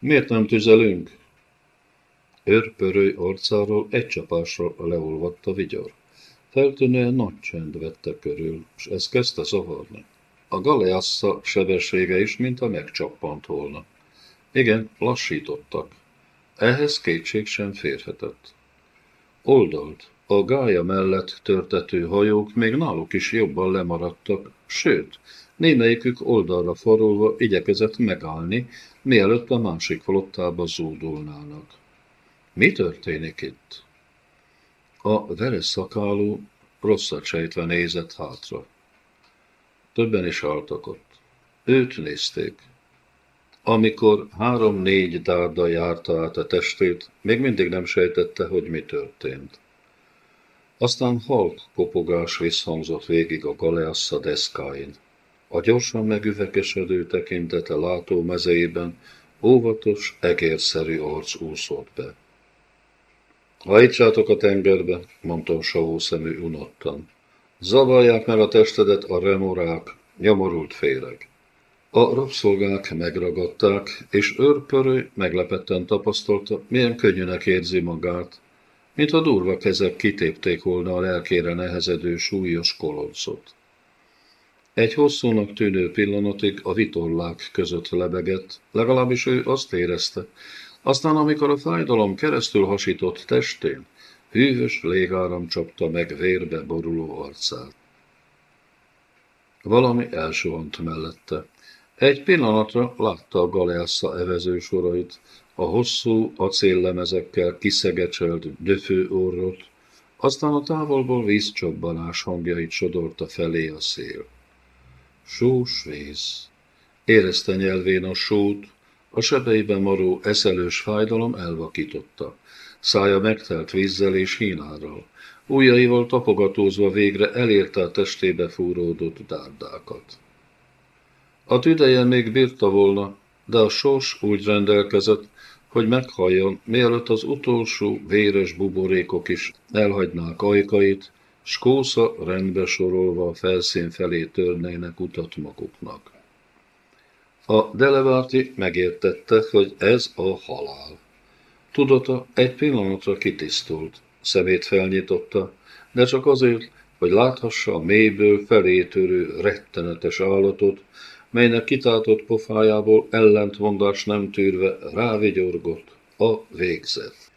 Miért nem tüzelünk? Őrpörőj arcáról egy csapásra leolvadt a vigyor. Feltűnően nagy csend vette körül, és ez kezdte zavarni. A galeassa sebessége is, mint a megcsappant volna. Igen, lassítottak. Ehhez kétség sem férhetett. Oldalt, a gája mellett törtető hajók még náluk is jobban lemaradtak, sőt, némelyikük oldalra forulva igyekezett megállni, mielőtt a másik flottába zúdulnának. Mi történik itt? A veres szakálú rosszat sejtve nézett hátra. Többen is álltak ott. Őt nézték. Amikor három-négy dárda járta át a testét, még mindig nem sejtette, hogy mi történt. Aztán halk kopogás visszhangzott végig a galeassa deszkáin. A gyorsan megüvegesedő tekintete látó mezeiben óvatos, egérszerű arc úszott be. Hajtsátok a tengerbe, mondta savó szemű unottan. Zavarják meg a testedet a remorák, nyomorult féreg. A rabszolgák megragadták, és őrpörő meglepetten tapasztalta, milyen könnyűnek érzi magát, mint a durva kezek kitépték volna a lelkére nehezedő súlyos koloncot. Egy hosszúnak tűnő pillanatig a vitorlák között lebegett, legalábbis ő azt érezte, aztán, amikor a fájdalom keresztül hasított testén, hűvös légáram csapta meg vérbe boruló arcát. Valami elsuhant mellette. Egy pillanatra látta a Galeassa evező sorait, a hosszú acéllemezekkel kiszegecselt döfő aztán a távolból vízcsobbanás hangjait sodorta felé a szél. Sós víz. Érezte nyelvén a sót, a sebeiben maró eszelős fájdalom elvakította. Szája megtelt vízzel és hínárral. Újjaival tapogatózva végre elérte a testébe fúródott dárdákat. A tüdeje még bírta volna, de a sors úgy rendelkezett, hogy meghalljon, mielőtt az utolsó véres buborékok is elhagynák ajkait, s kósza rendbe sorolva a felszín felé törnének utat maguknak. A Delevárti megértette, hogy ez a halál. Tudata egy pillanatra kitisztult, szemét felnyitotta, de csak azért, hogy láthassa a mélyből felé törő rettenetes állatot, melynek kitátott pofájából ellentmondás nem tűrve rávigyorgott a végzet.